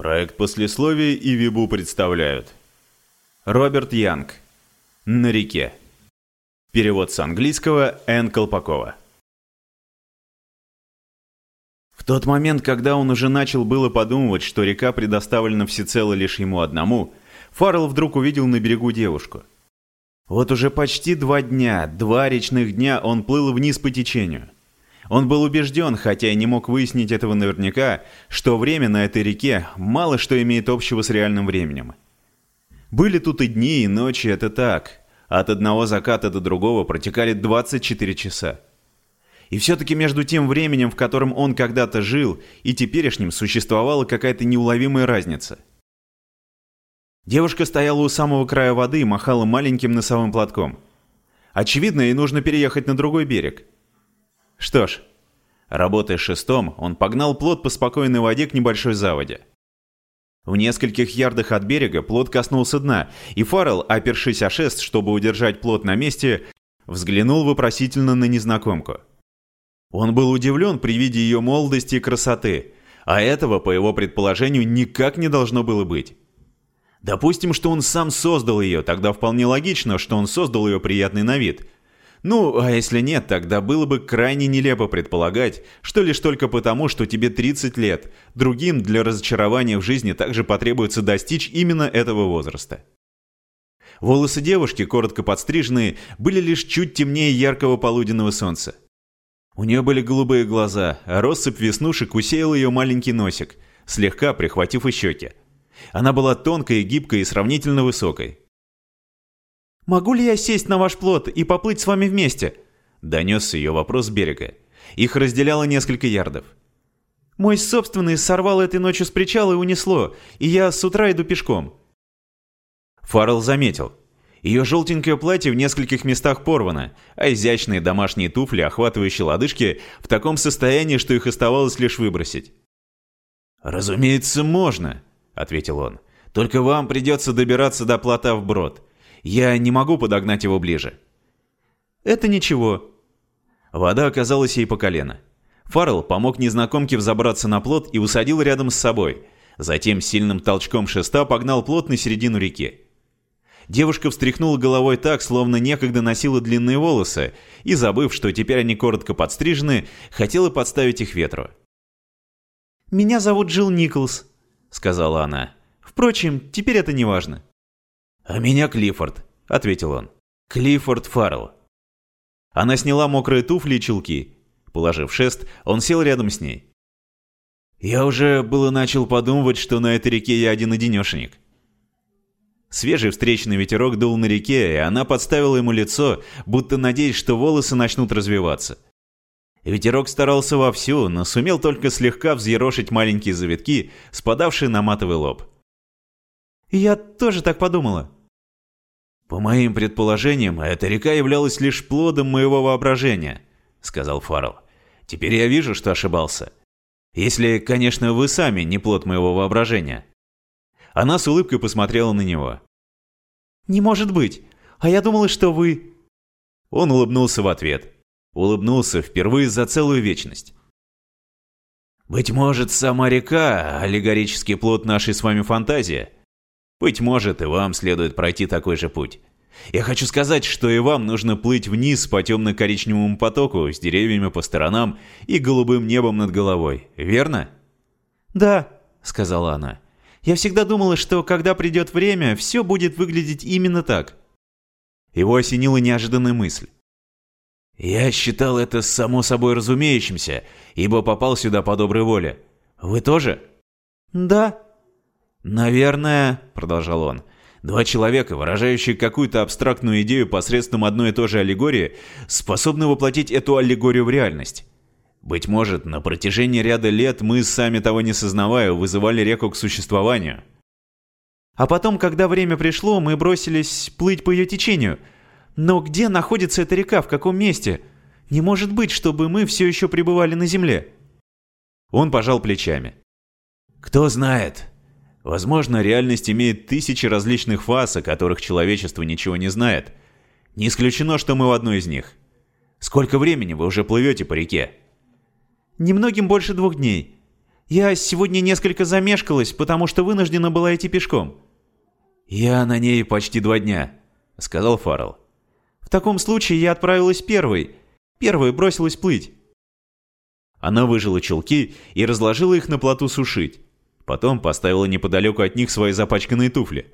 Проект послесловия и Вибу представляют. Роберт Янг. На реке. Перевод с английского Н. Колпакова. В тот момент, когда он уже начал было подумывать, что река предоставлена всецело лишь ему одному, Фаррелл вдруг увидел на берегу девушку. Вот уже почти два дня, два речных дня он плыл вниз по течению – он был убежден, хотя и не мог выяснить этого наверняка, что время на этой реке мало что имеет общего с реальным временем. Были тут и дни, и ночи, это так. От одного заката до другого протекали 24 часа. И все-таки между тем временем, в котором он когда-то жил, и теперешним существовала какая-то неуловимая разница. Девушка стояла у самого края воды и махала маленьким носовым платком. Очевидно, ей нужно переехать на другой берег. Что ж, работая шестом, он погнал плот по спокойной воде к небольшой заводе. В нескольких ярдах от берега плот коснулся дна, и Фаррелл, опершись о шест, чтобы удержать плот на месте, взглянул вопросительно на незнакомку. Он был удивлен при виде ее молодости и красоты, а этого, по его предположению, никак не должно было быть. Допустим, что он сам создал ее, тогда вполне логично, что он создал ее приятный на вид – ну, а если нет, тогда было бы крайне нелепо предполагать, что лишь только потому, что тебе 30 лет, другим для разочарования в жизни также потребуется достичь именно этого возраста. Волосы девушки, коротко подстриженные, были лишь чуть темнее яркого полуденного солнца. У нее были голубые глаза, а россыпь веснушек усеял ее маленький носик, слегка прихватив и щеки. Она была тонкой, гибкой и сравнительно высокой. «Могу ли я сесть на ваш плот и поплыть с вами вместе?» Донесся ее вопрос берега. Их разделяло несколько ярдов. «Мой собственный сорвал этой ночью с причала и унесло, и я с утра иду пешком». Фаррелл заметил. Ее желтенькое платье в нескольких местах порвано, а изящные домашние туфли, охватывающие лодыжки, в таком состоянии, что их оставалось лишь выбросить. «Разумеется, можно», — ответил он. «Только вам придется добираться до плота вброд. Я не могу подогнать его ближе». «Это ничего». Вода оказалась ей по колено. Фаррелл помог незнакомке взобраться на плот и усадил рядом с собой. Затем сильным толчком шеста погнал плот на середину реки. Девушка встряхнула головой так, словно некогда носила длинные волосы, и, забыв, что теперь они коротко подстрижены, хотела подставить их ветру. «Меня зовут Джилл Николс», — сказала она. «Впрочем, теперь это не важно». «А меня Клиффорд», — ответил он. «Клиффорд Фаррелл». Она сняла мокрые туфли и чулки. Положив шест, он сел рядом с ней. «Я уже было начал подумывать, что на этой реке я один-одинешенек». Свежий встречный ветерок дул на реке, и она подставила ему лицо, будто надеясь, что волосы начнут развиваться. Ветерок старался вовсю, но сумел только слегка взъерошить маленькие завитки, спадавшие на матовый лоб. «Я тоже так подумала», «По моим предположениям, эта река являлась лишь плодом моего воображения», — сказал Фаррелл. «Теперь я вижу, что ошибался. Если, конечно, вы сами не плод моего воображения». Она с улыбкой посмотрела на него. «Не может быть! А я думала, что вы...» Он улыбнулся в ответ. Улыбнулся впервые за целую вечность. «Быть может, сама река — аллегорический плод нашей с вами фантазии?» Быть может, и вам следует пройти такой же путь. Я хочу сказать, что и вам нужно плыть вниз по темно-коричневому потоку с деревьями по сторонам и голубым небом над головой, верно? «Да», — сказала она. «Я всегда думала, что когда придет время, все будет выглядеть именно так». Его осенила неожиданная мысль. «Я считал это само собой разумеющимся, ибо попал сюда по доброй воле. Вы тоже?» «Да», «Наверное», — продолжал он, — «два человека, выражающие какую-то абстрактную идею посредством одной и той же аллегории, способны воплотить эту аллегорию в реальность. Быть может, на протяжении ряда лет мы, сами того не сознавая, вызывали реку к существованию». «А потом, когда время пришло, мы бросились плыть по ее течению. Но где находится эта река, в каком месте? Не может быть, чтобы мы все еще пребывали на земле». Он пожал плечами. «Кто знает», Возможно, реальность имеет тысячи различных фаз, о которых человечество ничего не знает. Не исключено, что мы в одной из них. Сколько времени вы уже плывете по реке? Немногим больше двух дней. Я сегодня несколько замешкалась, потому что вынуждена была идти пешком». «Я на ней почти два дня», — сказал Фаррелл. «В таком случае я отправилась первой. Первой бросилась плыть». Она выжила чулки и разложила их на плоту сушить. Потом поставила неподалеку от них свои запачканные туфли.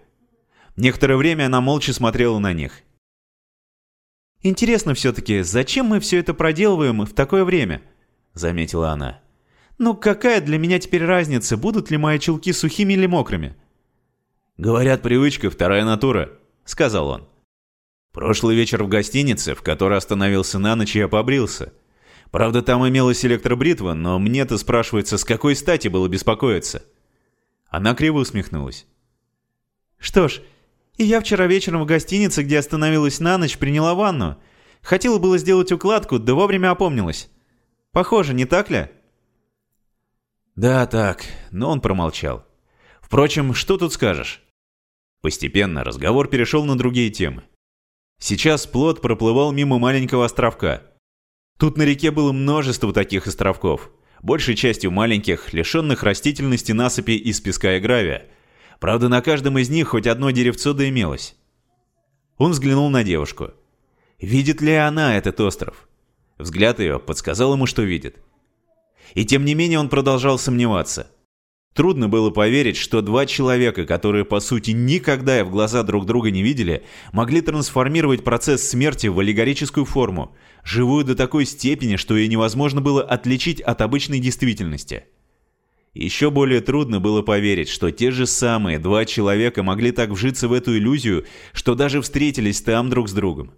Некоторое время она молча смотрела на них. «Интересно все-таки, зачем мы все это проделываем в такое время?» — заметила она. «Ну какая для меня теперь разница, будут ли мои чулки сухими или мокрыми?» «Говорят, привычка — вторая натура», — сказал он. «Прошлый вечер в гостинице, в которой остановился на ночь, я побрился. Правда, там имелась электробритва, но мне-то спрашивается, с какой стати было беспокоиться?» Она криво усмехнулась. «Что ж, и я вчера вечером в гостинице, где остановилась на ночь, приняла ванну. Хотела было сделать укладку, да вовремя опомнилась. Похоже, не так ли?» «Да, так», но он промолчал. «Впрочем, что тут скажешь?» Постепенно разговор перешел на другие темы. Сейчас плот проплывал мимо маленького островка. Тут на реке было множество таких островков, большей частью маленьких, лишенных растительности насыпи из песка и гравия, Правда, на каждом из них хоть одно деревцо да имелось. Он взглянул на девушку. Видит ли она этот остров? Взгляд ее подсказал ему, что видит. И тем не менее он продолжал сомневаться. Трудно было поверить, что два человека, которые по сути никогда и в глаза друг друга не видели, могли трансформировать процесс смерти в аллегорическую форму, живую до такой степени, что ее невозможно было отличить от обычной действительности. Еще более трудно было поверить, что те же самые два человека могли так вжиться в эту иллюзию, что даже встретились там друг с другом.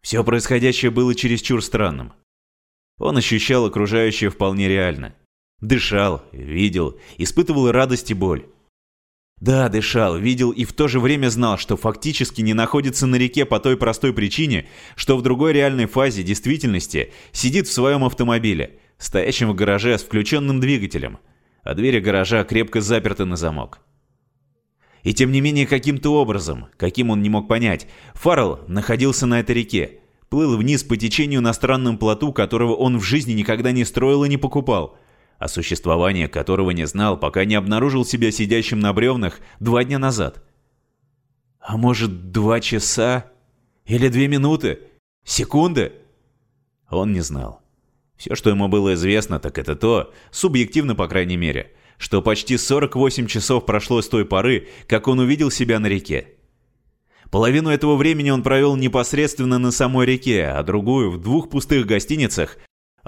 Все происходящее было чересчур странным. Он ощущал окружающее вполне реально. Дышал, видел, испытывал радость и боль. Да, дышал, видел и в то же время знал, что фактически не находится на реке по той простой причине, что в другой реальной фазе действительности сидит в своем автомобиле – стоящим в гараже с включенным двигателем, а двери гаража крепко заперты на замок. И тем не менее каким-то образом, каким он не мог понять, Фаррелл находился на этой реке, плыл вниз по течению на странном плоту, которого он в жизни никогда не строил и не покупал, о существовании которого не знал, пока не обнаружил себя сидящим на бревнах два дня назад. А может, два часа? Или две минуты? Секунды? Он не знал. Все, что ему было известно, так это то, субъективно по крайней мере, что почти 48 часов прошло с той поры, как он увидел себя на реке. Половину этого времени он провел непосредственно на самой реке, а другую в двух пустых гостиницах.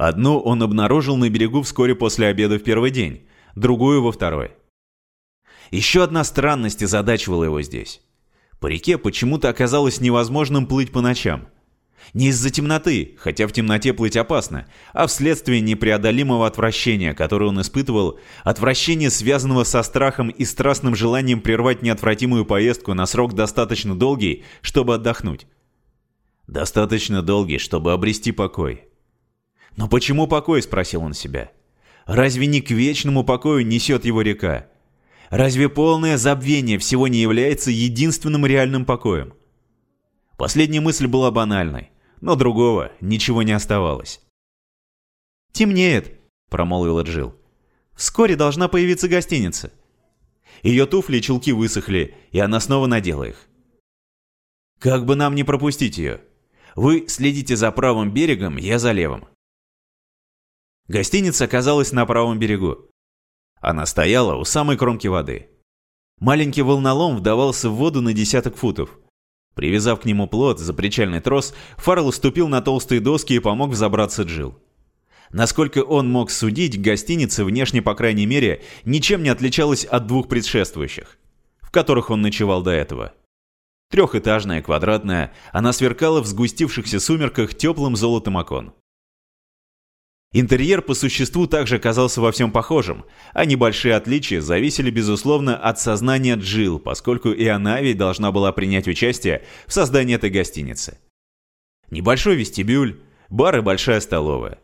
Одну он обнаружил на берегу вскоре после обеда в первый день, другую во второй. Еще одна странность озадачивала его здесь. По реке почему-то оказалось невозможным плыть по ночам – не из-за темноты, хотя в темноте плыть опасно, а вследствие непреодолимого отвращения, которое он испытывал, отвращения, связанного со страхом и страстным желанием прервать неотвратимую поездку на срок достаточно долгий, чтобы отдохнуть. Достаточно долгий, чтобы обрести покой. «Но почему покой?» – спросил он себя. «Разве не к вечному покою несет его река? Разве полное забвение всего не является единственным реальным покоем?» Последняя мысль была банальной, но другого ничего не оставалось. «Темнеет», — промолвила Джил. «Вскоре должна появиться гостиница». Ее туфли и чулки высохли, и она снова надела их. «Как бы нам не пропустить ее? Вы следите за правым берегом, я за левым». Гостиница оказалась на правом берегу. Она стояла у самой кромки воды. Маленький волнолом вдавался в воду на десяток футов. Привязав к нему плот за причальный трос, Фаррелл ступил на толстые доски и помог взобраться Джил. Насколько он мог судить, гостиница, внешне по крайней мере, ничем не отличалась от двух предшествующих, в которых он ночевал до этого. Трехэтажная, квадратная, она сверкала в сгустившихся сумерках теплым золотом окон. Интерьер по существу также оказался во всем похожим, а небольшие отличия зависели, безусловно, от сознания Джилл, поскольку и она ведь должна была принять участие в создании этой гостиницы. Небольшой вестибюль, бар и большая столовая.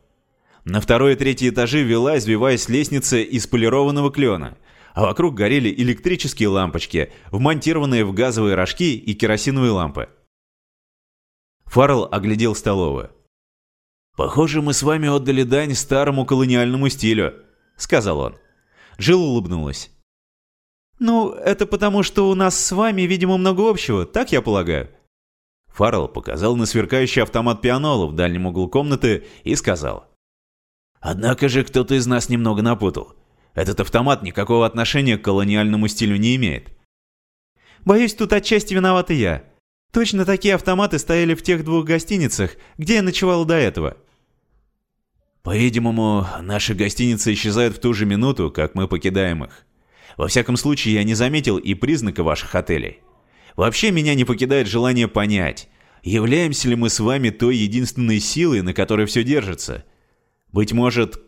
На второй и третий этажи вела, извиваясь лестница из полированного клена, а вокруг горели электрические лампочки, вмонтированные в газовые рожки и керосиновые лампы. Фаррелл оглядел столовую. «Похоже, мы с вами отдали дань старому колониальному стилю», — сказал он. Джилл улыбнулась. «Ну, это потому, что у нас с вами, видимо, много общего, так я полагаю?» Фаррелл показал на сверкающий автомат пианола в дальнем углу комнаты и сказал. «Однако же кто-то из нас немного напутал. Этот автомат никакого отношения к колониальному стилю не имеет». «Боюсь, тут отчасти виноват и я. Точно такие автоматы стояли в тех двух гостиницах, где я ночевал до этого». «По-видимому, наши гостиницы исчезают в ту же минуту, как мы покидаем их. Во всяком случае, я не заметил и признака ваших отелей. Вообще меня не покидает желание понять, являемся ли мы с вами той единственной силой, на которой все держится. Быть может,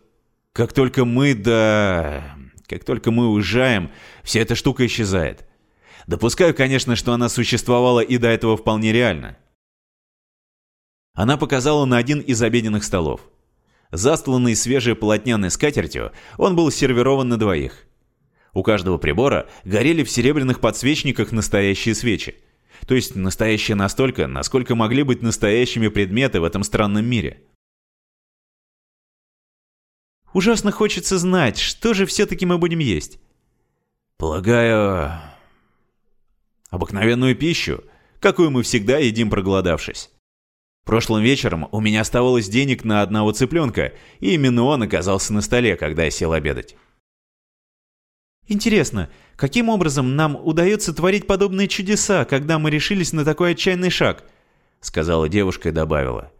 как только мы, да... Как только мы уезжаем, вся эта штука исчезает. Допускаю, конечно, что она существовала и до этого вполне реально. Она показала на один из обеденных столов. Застланный свежей полотняной скатертью, он был сервирован на двоих. У каждого прибора горели в серебряных подсвечниках настоящие свечи. То есть настоящие настолько, насколько могли быть настоящими предметы в этом странном мире. Ужасно хочется знать, что же все-таки мы будем есть. Полагаю, обыкновенную пищу, какую мы всегда едим проголодавшись. Прошлым вечером у меня оставалось денег на одного цыпленка, и именно он оказался на столе, когда я сел обедать. Интересно, каким образом нам удается творить подобные чудеса, когда мы решились на такой отчаянный шаг?» Сказала девушка и добавила.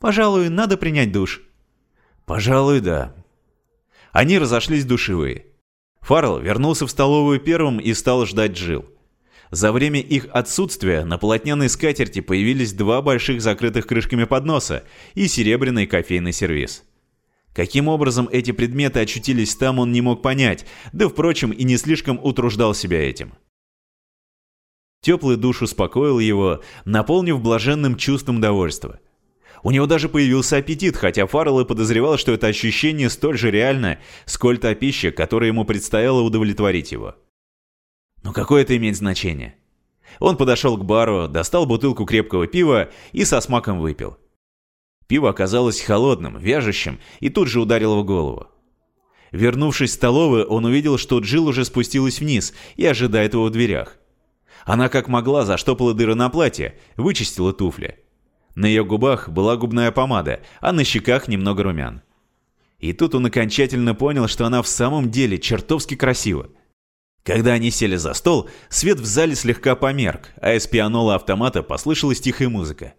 «Пожалуй, надо принять душ». «Пожалуй, да». Они разошлись душевые. Фаррелл вернулся в столовую первым и стал ждать Джил. За время их отсутствия на полотняной скатерти появились два больших закрытых крышками подноса и серебряный кофейный сервиз. Каким образом эти предметы очутились там, он не мог понять, да, впрочем, и не слишком утруждал себя этим. Теплый душ успокоил его, наполнив блаженным чувством довольства. У него даже появился аппетит, хотя Фаррелл и подозревал, что это ощущение столь же реально, сколь та пища, которой ему предстояло удовлетворить его. Но какое это имеет значение? Он подошел к бару, достал бутылку крепкого пива и со смаком выпил. Пиво оказалось холодным, вяжущим и тут же ударило в голову. Вернувшись в столовую, он увидел, что Джилл уже спустилась вниз и ожидает его в дверях. Она как могла заштопала дыры на платье, вычистила туфли. На ее губах была губная помада, а на щеках немного румян. И тут он окончательно понял, что она в самом деле чертовски красива. Когда они сели за стол, свет в зале слегка померк, а из пианола автомата послышалась тихая музыка.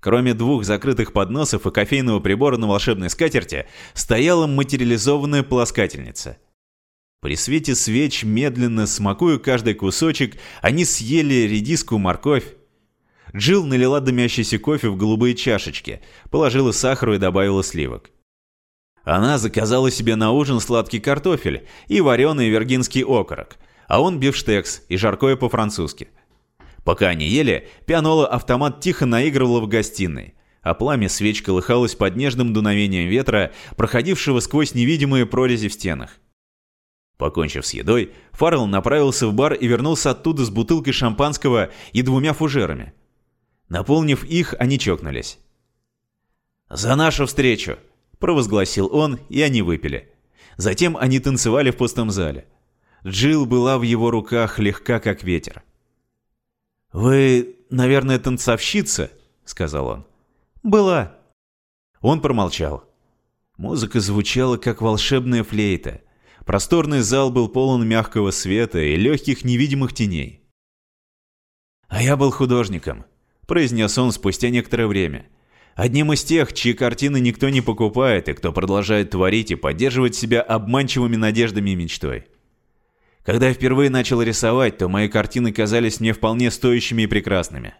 Кроме двух закрытых подносов и кофейного прибора на волшебной скатерти, стояла материализованная полоскательница. При свете свеч, медленно смакуя каждый кусочек, они съели редиску, морковь. Джилл налила дымящийся кофе в голубые чашечки, положила сахару и добавила сливок. Она заказала себе на ужин сладкий картофель и вареный вергинский окорок, а он бифштекс и жаркое по-французски – Пока они ели, пианола-автомат тихо наигрывала в гостиной, а пламя свеч колыхалось под нежным дуновением ветра, проходившего сквозь невидимые прорези в стенах. Покончив с едой, Фаррелл направился в бар и вернулся оттуда с бутылкой шампанского и двумя фужерами. Наполнив их, они чокнулись. «За нашу встречу!» – провозгласил он, и они выпили. Затем они танцевали в пустом зале. Джилл была в его руках легка, как ветер. «Вы, наверное, танцовщица?» — сказал он. «Была». Он промолчал. Музыка звучала, как волшебная флейта. Просторный зал был полон мягкого света и легких невидимых теней. «А я был художником», — произнес он спустя некоторое время. «Одним из тех, чьи картины никто не покупает и кто продолжает творить и поддерживать себя обманчивыми надеждами и мечтой. Когда я впервые начал рисовать, то мои картины казались мне вполне стоящими и прекрасными.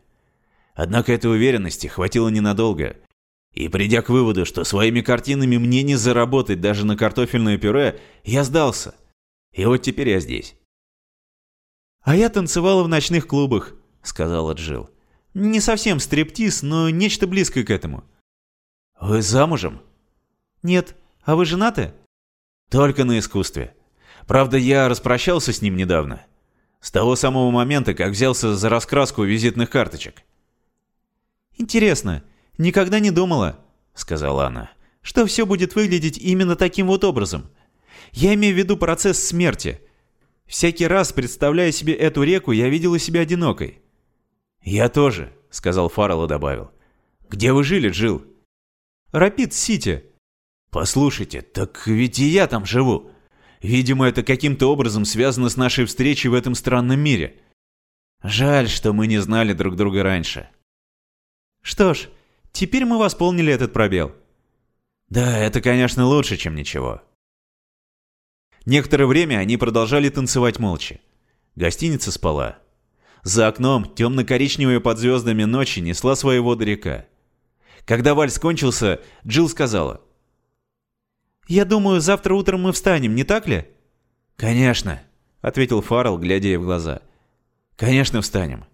Однако этой уверенности хватило ненадолго. И придя к выводу, что своими картинами мне не заработать даже на картофельное пюре, я сдался. И вот теперь я здесь. «А я танцевала в ночных клубах», — сказала Джилл. «Не совсем стриптиз, но нечто близкое к этому». «Вы замужем?» «Нет. А вы женаты?» «Только на искусстве. Правда, я распрощался с ним недавно. С того самого момента, как взялся за раскраску визитных карточек. «Интересно, никогда не думала», — сказала она, — «что все будет выглядеть именно таким вот образом. Я имею в виду процесс смерти. Всякий раз, представляя себе эту реку, я видела себя одинокой. «Я тоже», — сказал Фаррелл и добавил. «Где вы жили, Джилл?» «Рапид-Сити». «Послушайте, так ведь и я там живу. Видимо, это каким-то образом связано с нашей встречей в этом странном мире. Жаль, что мы не знали друг друга раньше». «Что ж, теперь мы восполнили этот пробел». «Да, это, конечно, лучше, чем ничего». Некоторое время они продолжали танцевать молча. Гостиница спала. За окном темно-коричневая под звездами ночи несла свои воды река. Когда вальс кончился, Джилл сказала. «Я думаю, завтра утром мы встанем, не так ли?» «Конечно», — ответил Фаррелл, глядя ей в глаза. «Конечно встанем.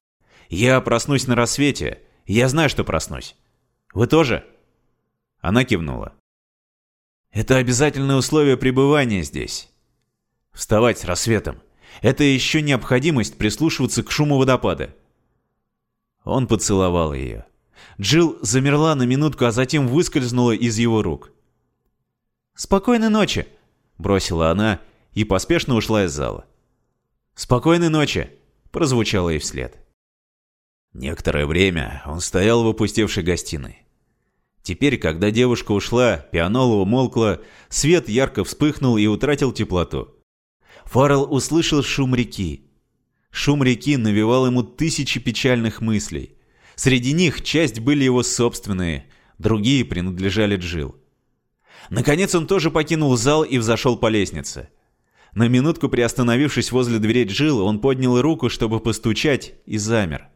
Я проснусь на рассвете. Я знаю, что проснусь. Вы тоже?» Она кивнула. «Это обязательное условие пребывания здесь. Вставать с рассветом. Это еще необходимость прислушиваться к шуму водопада». Он поцеловал ее. Джилл замерла на минутку, а затем выскользнула из его рук. «Спокойной ночи!» — бросила она и поспешно ушла из зала. «Спокойной ночи!» — прозвучало ей вслед. Некоторое время он стоял в опустевшей гостиной. Теперь, когда девушка ушла, пианола умолкла, свет ярко вспыхнул и утратил теплоту. Фаррелл услышал шум реки. Шум реки навевал ему тысячи печальных мыслей. Среди них часть были его собственные, другие принадлежали Джил. Наконец он тоже покинул зал и взошел по лестнице. На минутку приостановившись возле дверей Джил, он поднял руку, чтобы постучать, и замер.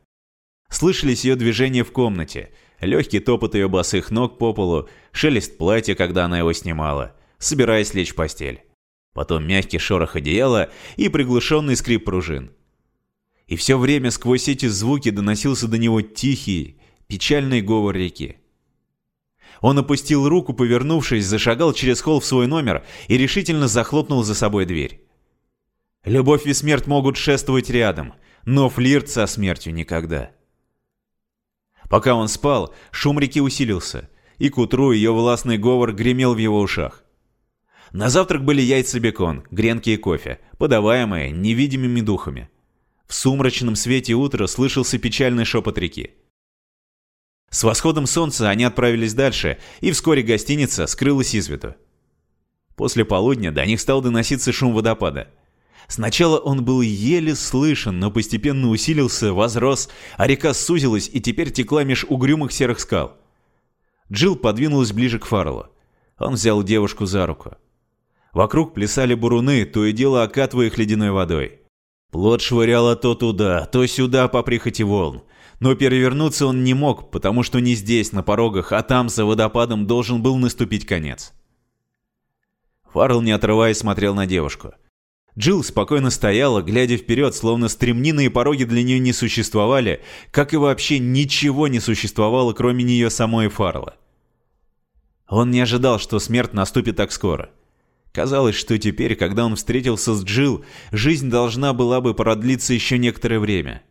Слышались ее движения в комнате, легкий топот ее босых ног по полу, шелест платья, когда она его снимала, собираясь лечь в постель. Потом мягкий шорох одеяла и приглушенный скрип пружин. И все время сквозь эти звуки доносился до него тихий, печальный говор реки. Он опустил руку, повернувшись, зашагал через холл в свой номер и решительно захлопнул за собой дверь. Любовь и смерть могут шествовать рядом, но флирт со смертью никогда. Пока он спал, шум реки усилился, и к утру ее властный говор гремел в его ушах. На завтрак были яйца-бекон, гренки и кофе, подаваемые невидимыми духами. В сумрачном свете утра слышался печальный шепот реки. С восходом солнца они отправились дальше, и вскоре гостиница скрылась из виду. После полудня до них стал доноситься шум водопада. Сначала он был еле слышен, но постепенно усилился, возрос, а река сузилась и теперь текла меж угрюмых серых скал. Джилл подвинулась ближе к Фарреллу. Он взял девушку за руку. Вокруг плясали буруны, то и дело окатывая их ледяной водой. Плод швыряло то туда, то сюда по прихоти волн. Но перевернуться он не мог, потому что не здесь, на порогах, а там, за водопадом, должен был наступить конец. Фаррелл, не отрываясь, смотрел на девушку. Джилл спокойно стояла, глядя вперед, словно стремнины и пороги для нее не существовали, как и вообще ничего не существовало, кроме нее самой Фаррелла. Он не ожидал, что смерть наступит так скоро. Казалось, что теперь, когда он встретился с Джилл, жизнь должна была бы продлиться еще некоторое время.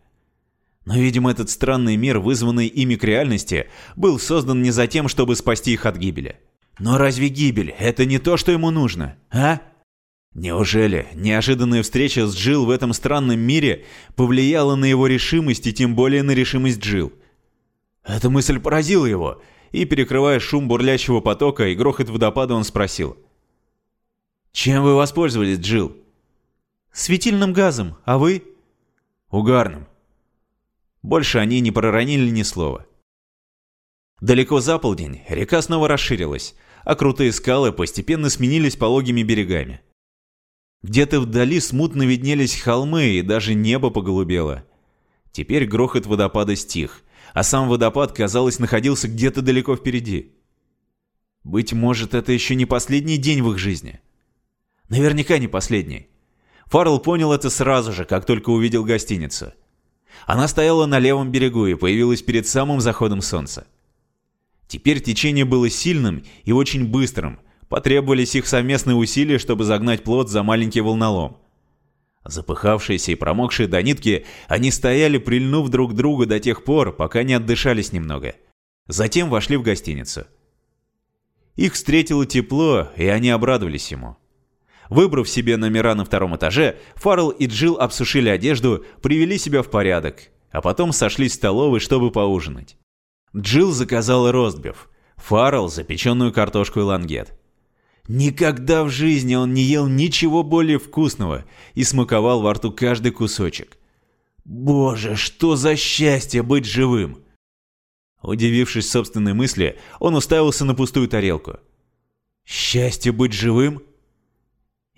Но, видимо, этот странный мир, вызванный ими к реальности, был создан не за тем, чтобы спасти их от гибели. Но разве гибель — это не то, что ему нужно, а? Неужели неожиданная встреча с Джилл в этом странном мире повлияла на его решимость и тем более на решимость Джилл? Эта мысль поразила его, и, перекрывая шум бурлящего потока и грохот водопада, он спросил. «Чем вы воспользовались, Джилл?» «Светильным газом, а вы?» «Угарным. Больше они не проронили ни слова. Далеко за полдень река снова расширилась, а крутые скалы постепенно сменились пологими берегами. Где-то вдали смутно виднелись холмы, и даже небо поголубело. Теперь грохот водопада стих, а сам водопад, казалось, находился где-то далеко впереди. Быть может, это еще не последний день в их жизни. Наверняка не последний. Фаррелл понял это сразу же, как только увидел гостиницу. Она стояла на левом берегу и появилась перед самым заходом солнца. Теперь течение было сильным и очень быстрым, потребовались их совместные усилия, чтобы загнать плот за маленький волнолом. Запыхавшиеся и промокшие до нитки, они стояли, прильнув друг к другу до тех пор, пока не отдышались немного. Затем вошли в гостиницу. Их встретило тепло, и они обрадовались ему. Выбрав себе номера на втором этаже, Фаррелл и Джилл обсушили одежду, привели себя в порядок, а потом сошлись в столовой, чтобы поужинать. Джилл заказала ростбиф, Фаррелл – запеченную картошку и лангет. Никогда в жизни он не ел ничего более вкусного и смаковал во рту каждый кусочек. Боже, что за счастье быть живым! Удивившись собственной мысли, он уставился на пустую тарелку. Счастье быть живым?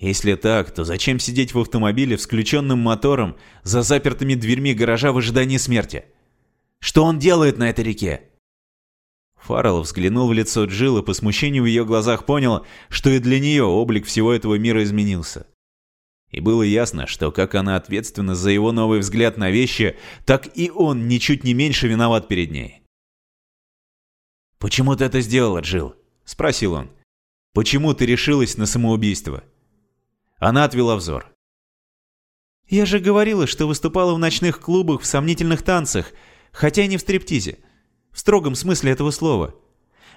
Если так, то зачем сидеть в автомобиле с включенным мотором за запертыми дверьми гаража в ожидании смерти? Что он делает на этой реке? Фаррелл взглянул в лицо Джилл и по смущению в ее глазах понял, что и для нее облик всего этого мира изменился. И было ясно, что как она ответственна за его новый взгляд на вещи, так и он ничуть не меньше виноват перед ней. «Почему ты это сделала, Джилл?» – спросил он. «Почему ты решилась на самоубийство?» Она отвела взор. «Я же говорила, что выступала в ночных клубах в сомнительных танцах, хотя и не в стриптизе. В строгом смысле этого слова.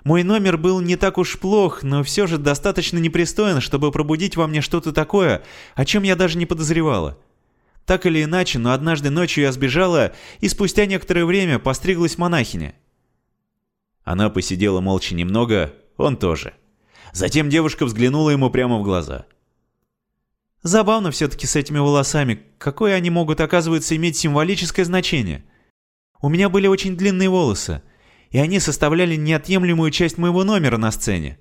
Мой номер был не так уж плох, но все же достаточно непристоен, чтобы пробудить во мне что-то такое, о чем я даже не подозревала. Так или иначе, но однажды ночью я сбежала, и спустя некоторое время постриглась монахиня. Она посидела молча немного, он тоже. Затем девушка взглянула ему прямо в глаза. Забавно все-таки с этими волосами, какое они могут, оказывается, иметь символическое значение. У меня были очень длинные волосы – и они составляли неотъемлемую часть моего номера на сцене.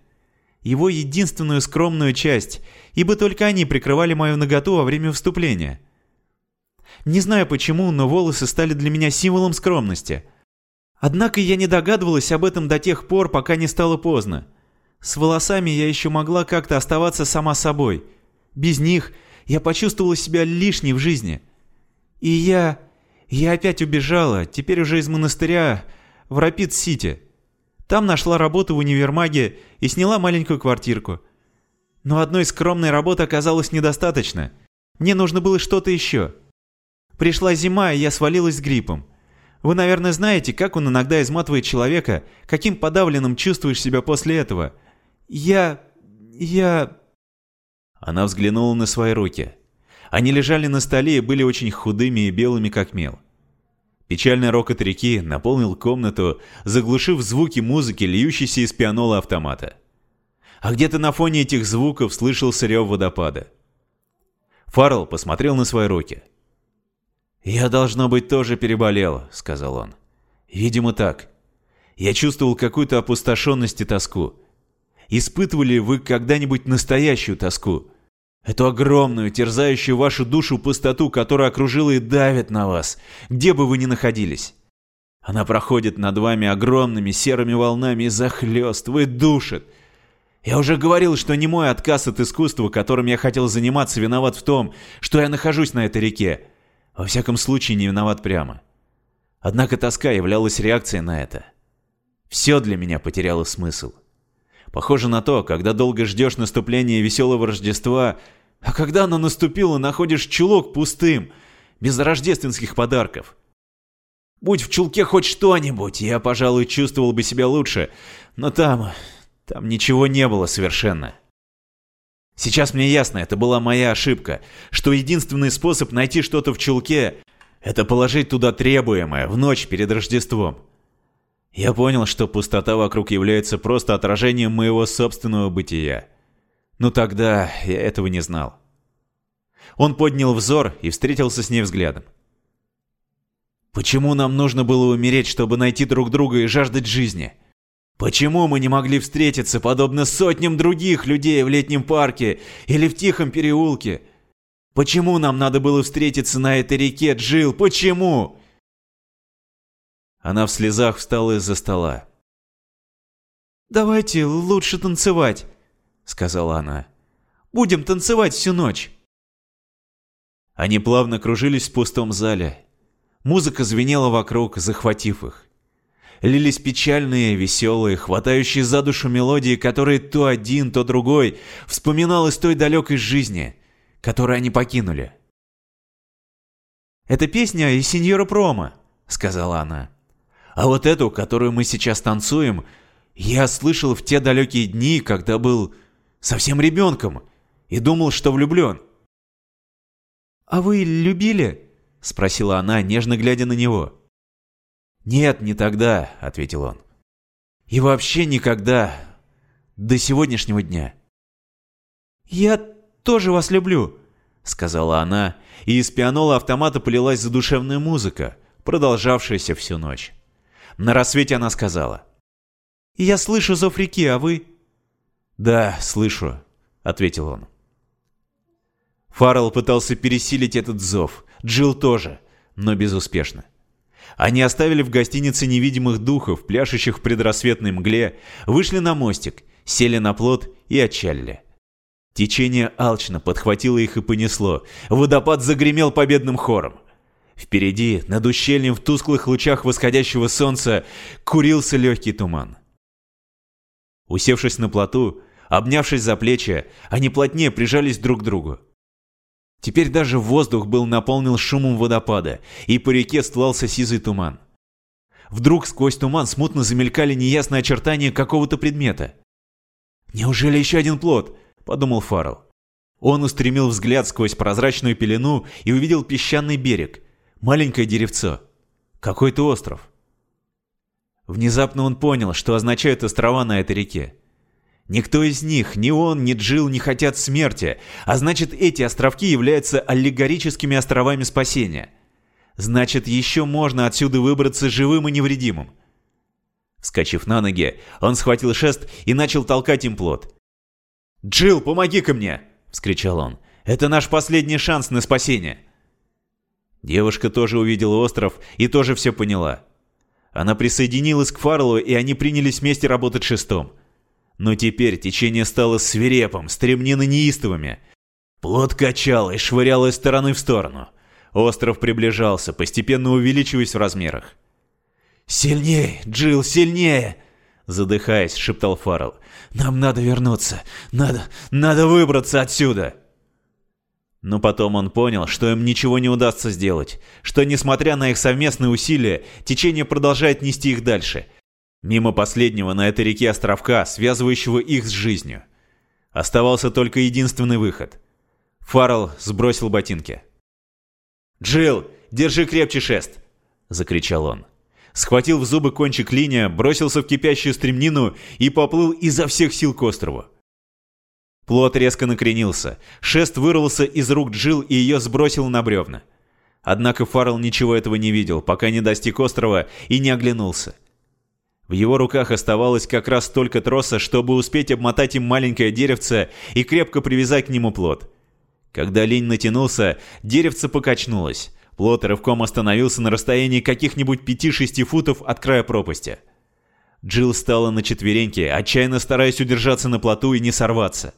Его единственную скромную часть, ибо только они прикрывали мою наготу во время выступления. Не знаю почему, но волосы стали для меня символом скромности. Однако я не догадывалась об этом до тех пор, пока не стало поздно. С волосами я еще могла как-то оставаться сама собой. Без них я почувствовала себя лишней в жизни. И я... Я опять убежала, теперь уже из монастыря, в Рапид-Сити. Там нашла работу в универмаге и сняла маленькую квартирку. Но одной скромной работы оказалось недостаточно. Мне нужно было что-то еще. Пришла зима, и я свалилась с гриппом. Вы, наверное, знаете, как он иногда изматывает человека, каким подавленным чувствуешь себя после этого. Я... я... Она взглянула на свои руки. Они лежали на столе и были очень худыми и белыми, как мел. Печальный рокот реки наполнил комнату, заглушив звуки музыки, льющейся из пианола автомата. А где-то на фоне этих звуков слышался рев водопада. Фаррелл посмотрел на свои руки. «Я, должно быть, тоже переболел», — сказал он. «Видимо, так. Я чувствовал какую-то опустошенность и тоску. Испытывали вы когда-нибудь настоящую тоску? Эту огромную, терзающую вашу душу пустоту, которая окружила и давит на вас, где бы вы ни находились. Она проходит над вами огромными серыми волнами и захлестывает, душит. Я уже говорил, что не мой отказ от искусства, которым я хотел заниматься, виноват в том, что я нахожусь на этой реке. Во всяком случае, не виноват прямо. Однако тоска являлась реакцией на это. Все для меня потеряло смысл. Похоже на то, когда долго ждешь наступления веселого Рождества, а когда оно наступило, находишь чулок пустым, без рождественских подарков. Будь в чулке хоть что-нибудь, я, пожалуй, чувствовал бы себя лучше, но там... там ничего не было совершенно. Сейчас мне ясно, это была моя ошибка, что единственный способ найти что-то в чулке — это положить туда требуемое в ночь перед Рождеством. Я понял, что пустота вокруг является просто отражением моего собственного бытия. Но тогда я этого не знал. Он поднял взор и встретился с ней взглядом. Почему нам нужно было умереть, чтобы найти друг друга и жаждать жизни? Почему мы не могли встретиться, подобно сотням других людей в летнем парке или в тихом переулке? Почему нам надо было встретиться на этой реке, Джил? Почему? Она в слезах встала из-за стола. «Давайте лучше танцевать», — сказала она. «Будем танцевать всю ночь». Они плавно кружились в пустом зале. Музыка звенела вокруг, захватив их. Лились печальные, веселые, хватающие за душу мелодии, которые то один, то другой вспоминал из той далекой жизни, которую они покинули. «Это песня из сеньора Прома», — сказала она. «А вот эту, которую мы сейчас танцуем, я слышал в те далекие дни, когда был совсем ребенком И думал, что влюблен. «А вы любили?» — спросила она, нежно глядя на него. «Нет, не тогда», — ответил он. «И вообще никогда. До сегодняшнего дня». «Я тоже вас люблю», — сказала она, и из пианола автомата полилась задушевная музыка, продолжавшаяся всю ночь. На рассвете она сказала. «Я слышу зов реки, а вы?» «Да, слышу», — ответил он. Фаррелл пытался пересилить этот зов, Джилл тоже, но безуспешно. Они оставили в гостинице невидимых духов, пляшущих в предрассветной мгле, вышли на мостик, сели на плот и отчалили. Течение алчно подхватило их и понесло. Водопад загремел победным хором. Впереди, над ущельем в тусклых лучах восходящего солнца, курился легкий туман. Усевшись на плоту, обнявшись за плечи, они плотнее прижались друг к другу. Теперь даже воздух был наполнен шумом водопада, и по реке стлался сизый туман. Вдруг сквозь туман смутно замелькали неясные очертания какого-то предмета. «Неужели еще один плод?» – подумал Фаррелл. Он устремил взгляд сквозь прозрачную пелену и увидел песчаный берег, маленькое деревцо, какой-то остров. Внезапно он понял, что означают острова на этой реке. Никто из них, ни он, ни Джил не хотят смерти, а значит эти островки являются аллегорическими островами спасения. Значит, еще можно отсюда выбраться живым и невредимым. Вскочив на ноги, он схватил шест и начал толкать им плод. «Джилл, помоги-ка мне!» – вскричал он. «Это наш последний шанс на спасение!» Девушка тоже увидела остров и тоже все поняла. Она присоединилась к Фарлу, и они принялись вместе работать шестом – но теперь течение стало свирепым, стремнено неистовыми. Плот качал и швырял из стороны в сторону. Остров приближался, постепенно увеличиваясь в размерах. «Сильнее, Джилл, сильнее!» Задыхаясь, шептал Фаррелл. «Нам надо вернуться! Надо, надо выбраться отсюда!» Но потом он понял, что им ничего не удастся сделать, что, несмотря на их совместные усилия, течение продолжает нести их дальше, Мимо последнего на этой реке островка, связывающего их с жизнью. Оставался только единственный выход. Фаррелл сбросил ботинки. «Джилл, держи крепче шест!» — закричал он. Схватил в зубы кончик линия, бросился в кипящую стремнину и поплыл изо всех сил к острову. Плот резко накренился. Шест вырвался из рук Джилл и ее сбросил на бревна. Однако Фаррелл ничего этого не видел, пока не достиг острова и не оглянулся. В его руках оставалось как раз столько троса, чтобы успеть обмотать им маленькое деревце и крепко привязать к нему плод. Когда лень натянулся, деревце покачнулось. Плот рывком остановился на расстоянии каких-нибудь 5-6 футов от края пропасти. Джилл стала на четвереньки, отчаянно стараясь удержаться на плоту и не сорваться.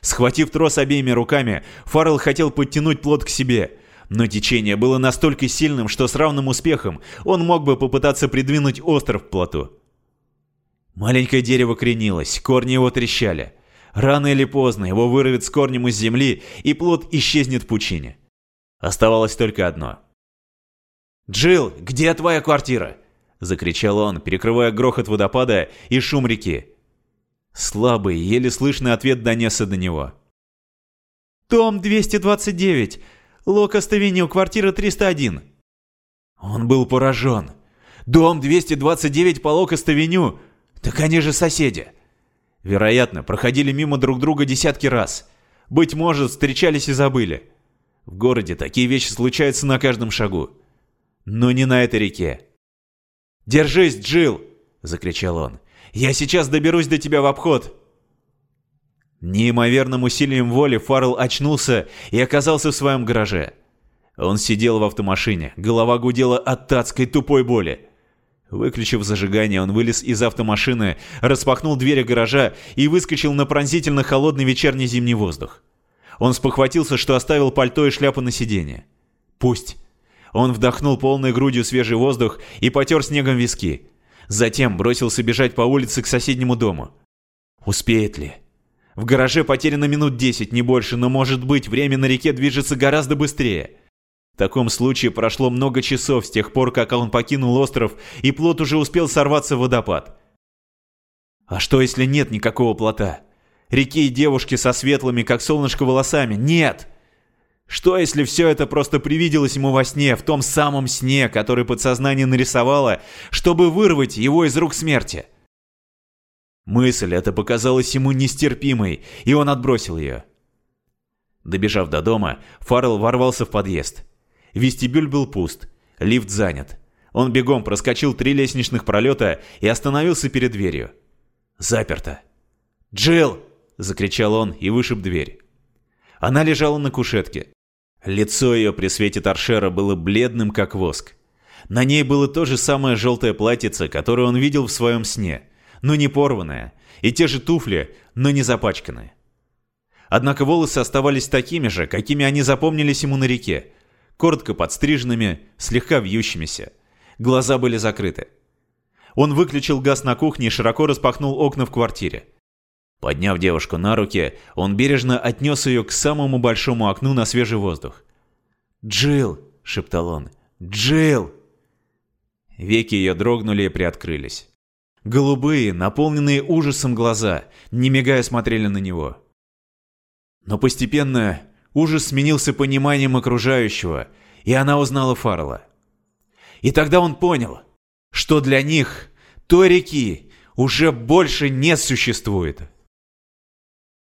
Схватив трос обеими руками, Фаррелл хотел подтянуть плот к себе – но течение было настолько сильным, что с равным успехом он мог бы попытаться придвинуть остров к плоту. Маленькое дерево кренилось, корни его трещали. Рано или поздно его вырвет с корнем из земли, и плод исчезнет в пучине. Оставалось только одно. «Джилл, где твоя квартира?» – закричал он, перекрывая грохот водопада и шум реки. Слабый, еле слышный ответ донесся до него. «Том 229. Локост-авеню, квартира 301». Он был поражен. «Дом 229 по Локост-авеню? Так они же соседи». Вероятно, проходили мимо друг друга десятки раз. Быть может, встречались и забыли. В городе такие вещи случаются на каждом шагу. Но не на этой реке. «Держись, Джилл!» — закричал он. «Я сейчас доберусь до тебя в обход!» Неимоверным усилием воли Фаррелл очнулся и оказался в своем гараже. Он сидел в автомашине, голова гудела от адской тупой боли. Выключив зажигание, он вылез из автомашины, распахнул двери гаража и выскочил на пронзительно холодный вечерний зимний воздух. Он спохватился, что оставил пальто и шляпу на сиденье. Пусть. Он вдохнул полной грудью свежий воздух и потер снегом виски. Затем бросился бежать по улице к соседнему дому. Успеет ли? В гараже потеряно минут 10, не больше, но может быть, время на реке движется гораздо быстрее. В таком случае прошло много часов с тех пор, как он покинул остров, и плот уже успел сорваться в водопад. А что, если нет никакого плота? Реки и девушки со светлыми, как солнышко, волосами. Нет! Что, если все это просто привиделось ему во сне, в том самом сне, который подсознание нарисовало, чтобы вырвать его из рук смерти? Мысль эта показалась ему нестерпимой, и он отбросил ее. Добежав до дома, Фаррелл ворвался в подъезд. Вестибюль был пуст, лифт занят. Он бегом проскочил три лестничных пролета и остановился перед дверью. Заперто. «Джилл!» — закричал он и вышиб дверь. Она лежала на кушетке. Лицо ее при свете торшера было бледным, как воск. На ней было то же самое желтое платьице, которое он видел в своем сне, но не порванное, и те же туфли, но не запачканные. Однако волосы оставались такими же, какими они запомнились ему на реке, коротко подстриженными, слегка вьющимися. Глаза были закрыты. Он выключил газ на кухне и широко распахнул окна в квартире. Подняв девушку на руки, он бережно отнес ее к самому большому окну на свежий воздух. «Джилл!» — шептал он. «Джилл!» Веки ее дрогнули и приоткрылись. Голубые, наполненные ужасом глаза, не мигая смотрели на него. Но постепенно ужас сменился пониманием окружающего, и она узнала Фаррелла. И тогда он понял, что для них той реки уже больше не существует.